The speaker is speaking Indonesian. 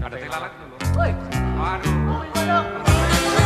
Ada tela dulu. Woi. Waduh.